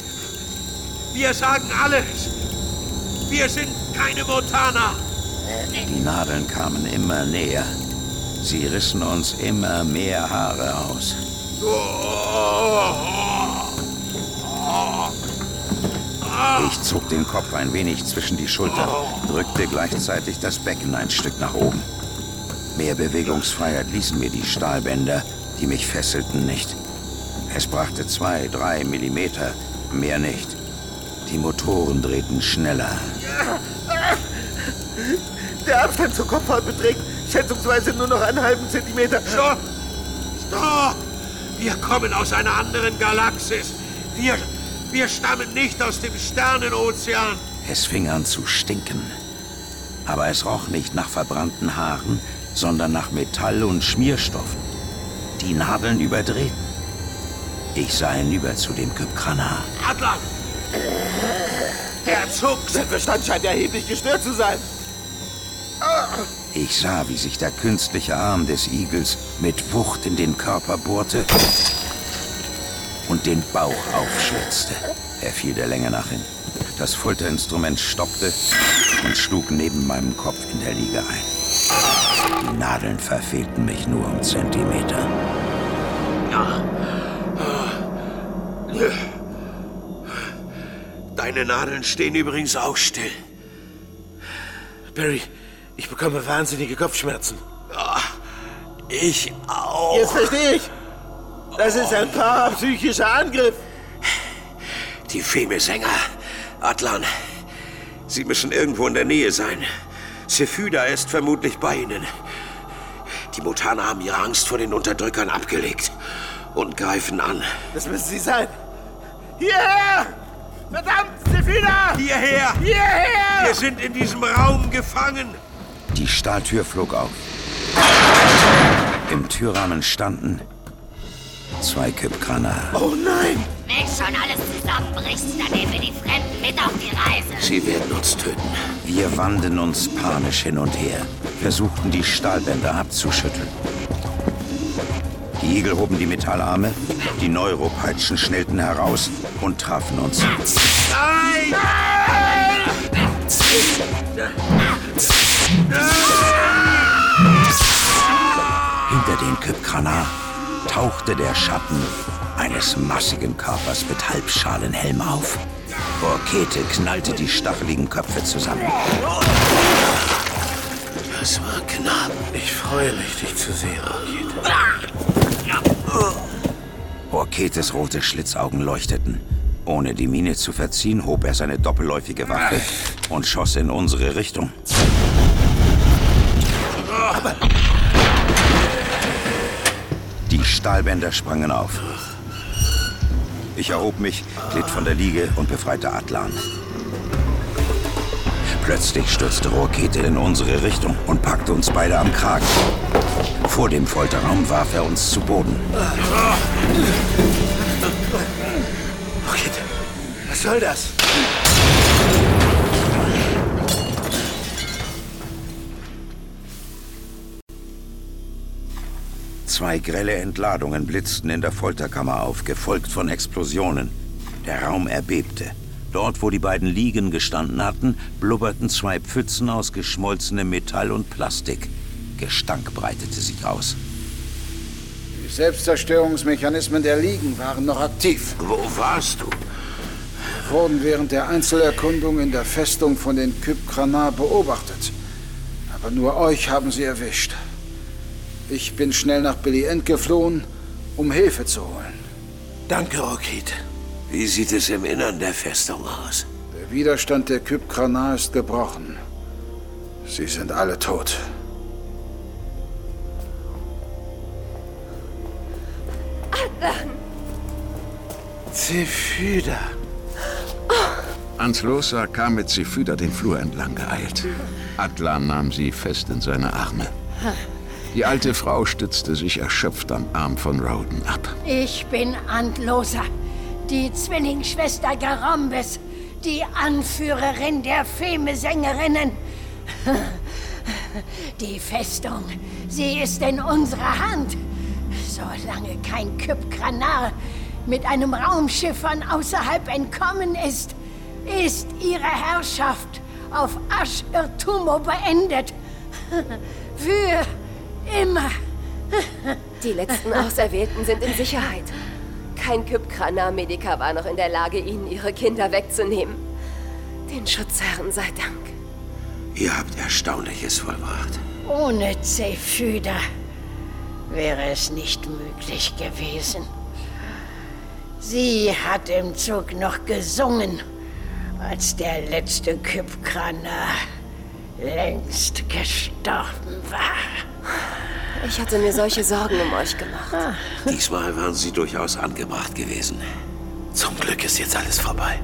Wir sagen alles. Wir sind keine Montana. Die Nadeln kamen immer näher. Sie rissen uns immer mehr Haare aus. Ich zog den Kopf ein wenig zwischen die Schultern, drückte gleichzeitig das Becken ein Stück nach oben. Mehr Bewegungsfreiheit ließen mir die Stahlbänder, die mich fesselten, nicht. Es brachte zwei, drei Millimeter, mehr nicht. Die Motoren drehten schneller. Der Abstand zur Kopfhaut beträgt schätzungsweise nur noch einen halben Zentimeter. Stopp! Stopp! Wir kommen aus einer anderen Galaxis. Wir, wir stammen nicht aus dem Sternenozean. Es fing an zu stinken. Aber es roch nicht nach verbrannten Haaren, sondern nach Metall und Schmierstoffen. Die Nadeln überdrehten. Ich sah hinüber zu dem Kypkranar. Adlan, Herr Zuck, sein Verstand scheint erheblich gestört zu sein. Ich sah, wie sich der künstliche Arm des Igels mit Wucht in den Körper bohrte und den Bauch aufschlitzte. Er fiel der Länge nach hin. Das Folterinstrument stoppte und schlug neben meinem Kopf in der Liege ein. Die Nadeln verfehlten mich nur um Zentimeter. Deine Nadeln stehen übrigens auch still. Barry, ich bekomme wahnsinnige Kopfschmerzen. Ich auch. Jetzt verstehe ich. Das ist ein parapsychischer Angriff. Die Femesänger. Atlan. Sie müssen irgendwo in der Nähe sein. Sephyda ist vermutlich bei ihnen. Die Mutaner haben ihre Angst vor den Unterdrückern abgelegt und greifen an. Das müssen sie sein. Hierher! Verdammt, Sephina! Hierher! Hierher! Wir sind in diesem Raum gefangen. Die Stahltür flog auf. Im Türrahmen standen zwei Kypkranar. Oh nein! Wenn schon alles zusammenbricht, dann nehmen wir die Fremden mit auf die Reise. Sie werden uns töten. Wir wanden uns panisch hin und her, versuchten die Stahlbänder abzuschütteln. Die Igel hoben die Metallarme, die Neuropeitschen schnellten heraus und trafen uns. Nein! Hinter den Kypkranar tauchte der Schatten eines massigen Körpers mit Halbschalenhelm auf. Orkete knallte die stacheligen Köpfe zusammen. Das war knapp. Ich freue mich, dich zu sehen, Orketes rote Schlitzaugen leuchteten. Ohne die Miene zu verziehen, hob er seine doppelläufige Waffe und schoss in unsere Richtung. Die Stahlbänder sprangen auf. Ich erhob mich, glitt von der Liege und befreite Atlan. Plötzlich stürzte Rokete in unsere Richtung und packte uns beide am Kragen. Vor dem Folterraum warf er uns zu Boden. Rokete, was soll das? Zwei grelle Entladungen blitzten in der Folterkammer auf, gefolgt von Explosionen. Der Raum erbebte. Dort, wo die beiden Liegen gestanden hatten, blubberten zwei Pfützen aus geschmolzenem Metall und Plastik. Gestank breitete sich aus. Die Selbstzerstörungsmechanismen der Liegen waren noch aktiv. Wo warst du? Wurden während der Einzelerkundung in der Festung von den Kypkranar beobachtet. Aber nur euch haben sie erwischt. Ich bin schnell nach Billy End geflohen, um Hilfe zu holen. Danke, Rokete. Wie sieht es im Innern der Festung aus? Der Widerstand der Kypkranar ist gebrochen. Sie sind alle tot. Zephyda. Anslosa kam mit Zephyda den Flur entlang geeilt. Atlan nahm sie fest in seine Arme. Die alte Frau stützte sich erschöpft am Arm von Roden ab. Ich bin Antlosa, die Zwillingsschwester Garambes, die Anführerin der Feme-Sängerinnen. Die Festung, sie ist in unserer Hand. Solange kein Kypkranar mit einem Raumschiff von außerhalb entkommen ist, ist ihre Herrschaft auf Asch-Irtumo beendet. Für immer. Die letzten Auserwählten sind in Sicherheit. Kein Kypkranar-Mediker war noch in der Lage, ihnen ihre Kinder wegzunehmen. Den Schutzherren sei Dank. Ihr habt Erstaunliches vollbracht. Ohne Zephyda wäre es nicht möglich gewesen. Sie hat im Zug noch gesungen, als der letzte Kypkranar längst gestorben war. Ich hatte mir solche Sorgen um euch gemacht. Diesmal waren sie durchaus angebracht gewesen. Zum Glück ist jetzt alles vorbei.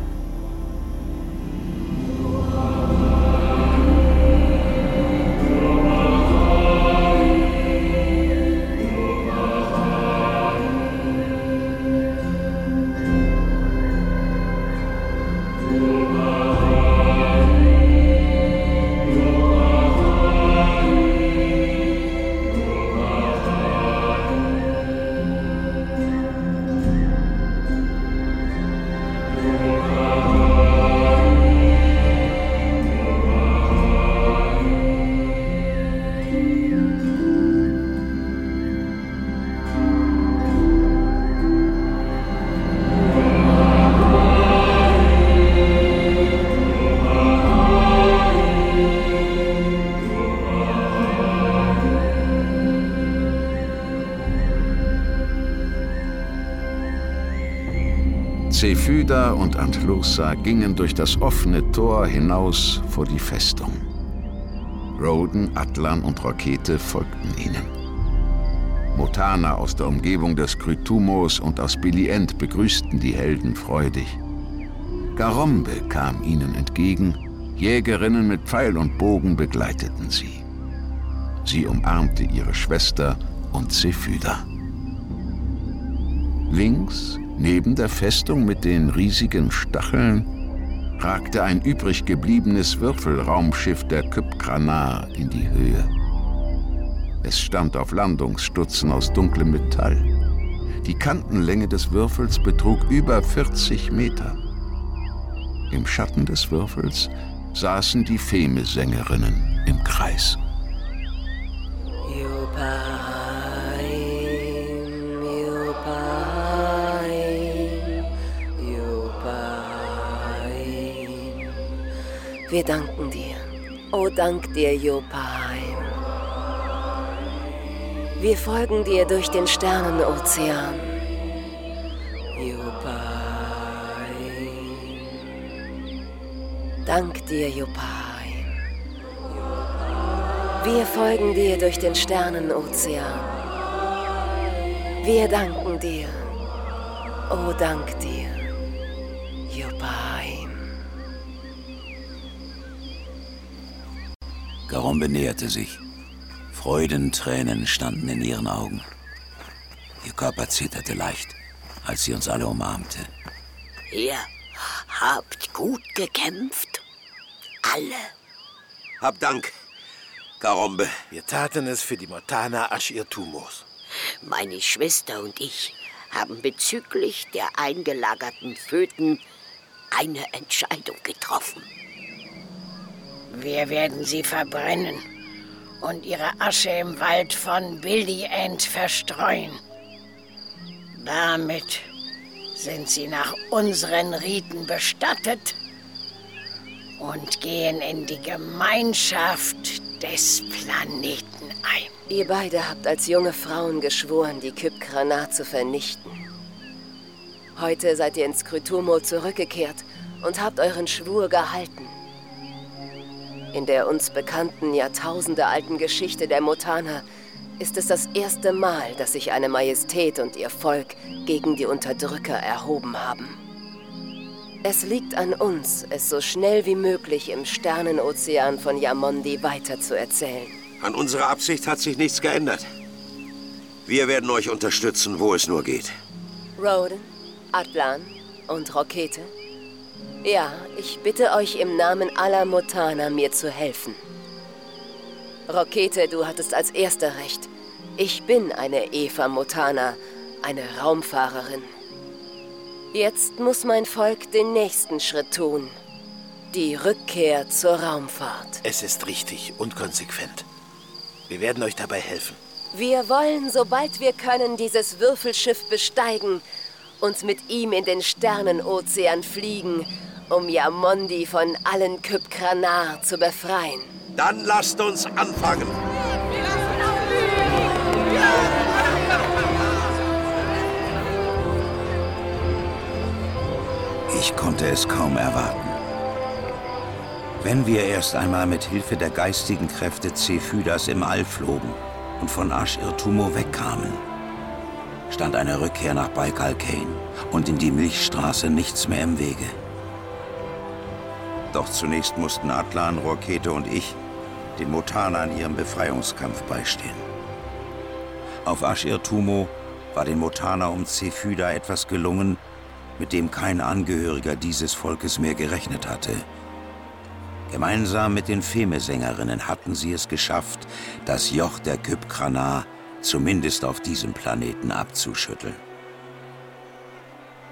Zephyda und Antlosa gingen durch das offene Tor hinaus vor die Festung. Roden, Atlan und Rokete folgten ihnen. Motana aus der Umgebung des Krytumos und aus Bilient begrüßten die Helden freudig. Garombe kam ihnen entgegen, Jägerinnen mit Pfeil und Bogen begleiteten sie. Sie umarmte ihre Schwester und Zephyda. Links, neben der Festung mit den riesigen Stacheln, ragte ein übrig gebliebenes Würfelraumschiff der Kypkranar in die Höhe. Es stand auf Landungsstutzen aus dunklem Metall. Die Kantenlänge des Würfels betrug über 40 Meter. Im Schatten des Würfels saßen die Feme-Sängerinnen im Kreis. Wir danken dir. Oh, dank dir, Jopaheim. Wir folgen dir durch den Sternenozean. Jopaheim. Dank dir, Jopaheim. Wir folgen dir durch den Sternenozean. Wir danken dir. Oh, dank dir, Jopaheim. Garombe näherte sich. Freudentränen standen in ihren Augen. Ihr Körper zitterte leicht, als sie uns alle umarmte. Ihr habt gut gekämpft. Alle. Hab Dank, Garombe. Wir taten es für die Motana Ashirtumos. Meine Schwester und ich haben bezüglich der eingelagerten Föten eine Entscheidung getroffen. Wir werden sie verbrennen und ihre Asche im Wald von Billy End verstreuen. Damit sind sie nach unseren Riten bestattet und gehen in die Gemeinschaft des Planeten ein. Ihr beide habt als junge Frauen geschworen, die Kypkrana zu vernichten. Heute seid ihr ins Krytumo zurückgekehrt und habt euren Schwur gehalten. In der uns bekannten jahrtausendealten Geschichte der Motana ist es das erste Mal, dass sich eine Majestät und ihr Volk gegen die Unterdrücker erhoben haben. Es liegt an uns, es so schnell wie möglich im Sternenozean von Yamondi weiterzuerzählen. An unserer Absicht hat sich nichts geändert. Wir werden euch unterstützen, wo es nur geht. Roden, Atlan und Rokete ja, ich bitte euch im Namen aller Motana mir zu helfen. Rokete, du hattest als erster recht. Ich bin eine Eva Motana, eine Raumfahrerin. Jetzt muss mein Volk den nächsten Schritt tun. Die Rückkehr zur Raumfahrt. Es ist richtig und konsequent. Wir werden euch dabei helfen. Wir wollen, sobald wir können, dieses Würfelschiff besteigen und mit ihm in den Sternenozean fliegen um Yamondi von allen Kypkranar zu befreien. Dann lasst uns anfangen. Ich konnte es kaum erwarten. Wenn wir erst einmal mit Hilfe der geistigen Kräfte Zephydas im All flogen und von Asch-Irtumo wegkamen, stand eine Rückkehr nach Baikal Kane und in die Milchstraße nichts mehr im Wege. Doch zunächst mussten Atlan, Rokete und ich den Motana in ihrem Befreiungskampf beistehen. Auf Ashir Tumo war den Motana um Zephyda etwas gelungen, mit dem kein Angehöriger dieses Volkes mehr gerechnet hatte. Gemeinsam mit den Feme-Sängerinnen hatten sie es geschafft, das Joch der Kypkrana zumindest auf diesem Planeten abzuschütteln.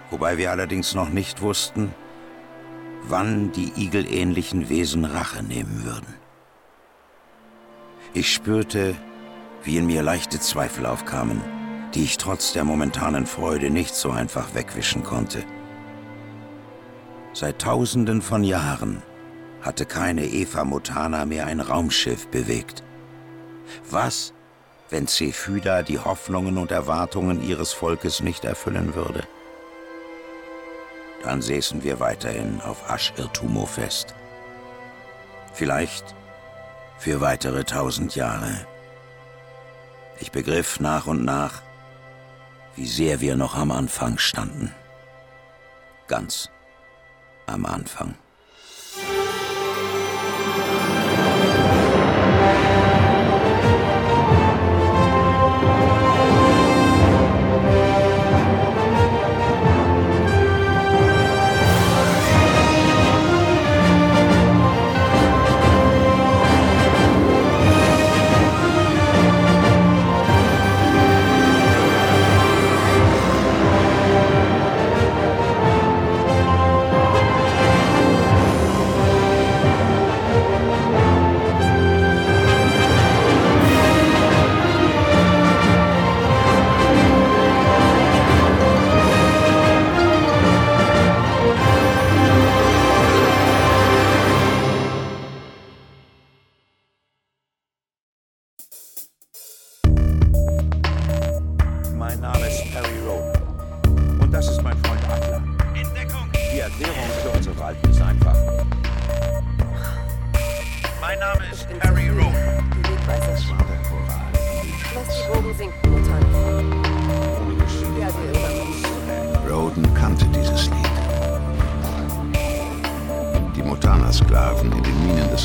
Wobei wir allerdings noch nicht wussten, wann die igelähnlichen Wesen Rache nehmen würden. Ich spürte, wie in mir leichte Zweifel aufkamen, die ich trotz der momentanen Freude nicht so einfach wegwischen konnte. Seit Tausenden von Jahren hatte keine Eva Motana mehr ein Raumschiff bewegt. Was, wenn Zephyda die Hoffnungen und Erwartungen ihres Volkes nicht erfüllen würde? Dann säßen wir weiterhin auf Asch-Irtumo fest. Vielleicht für weitere tausend Jahre. Ich begriff nach und nach, wie sehr wir noch am Anfang standen. Ganz am Anfang.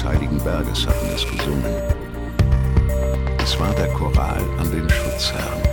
Heiligen Berges hatten es gesungen. Es war der Choral an den Schutzherrn.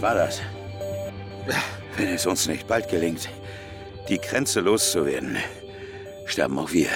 War das? Wenn es uns nicht bald gelingt, die Grenze loszuwerden, sterben auch wir.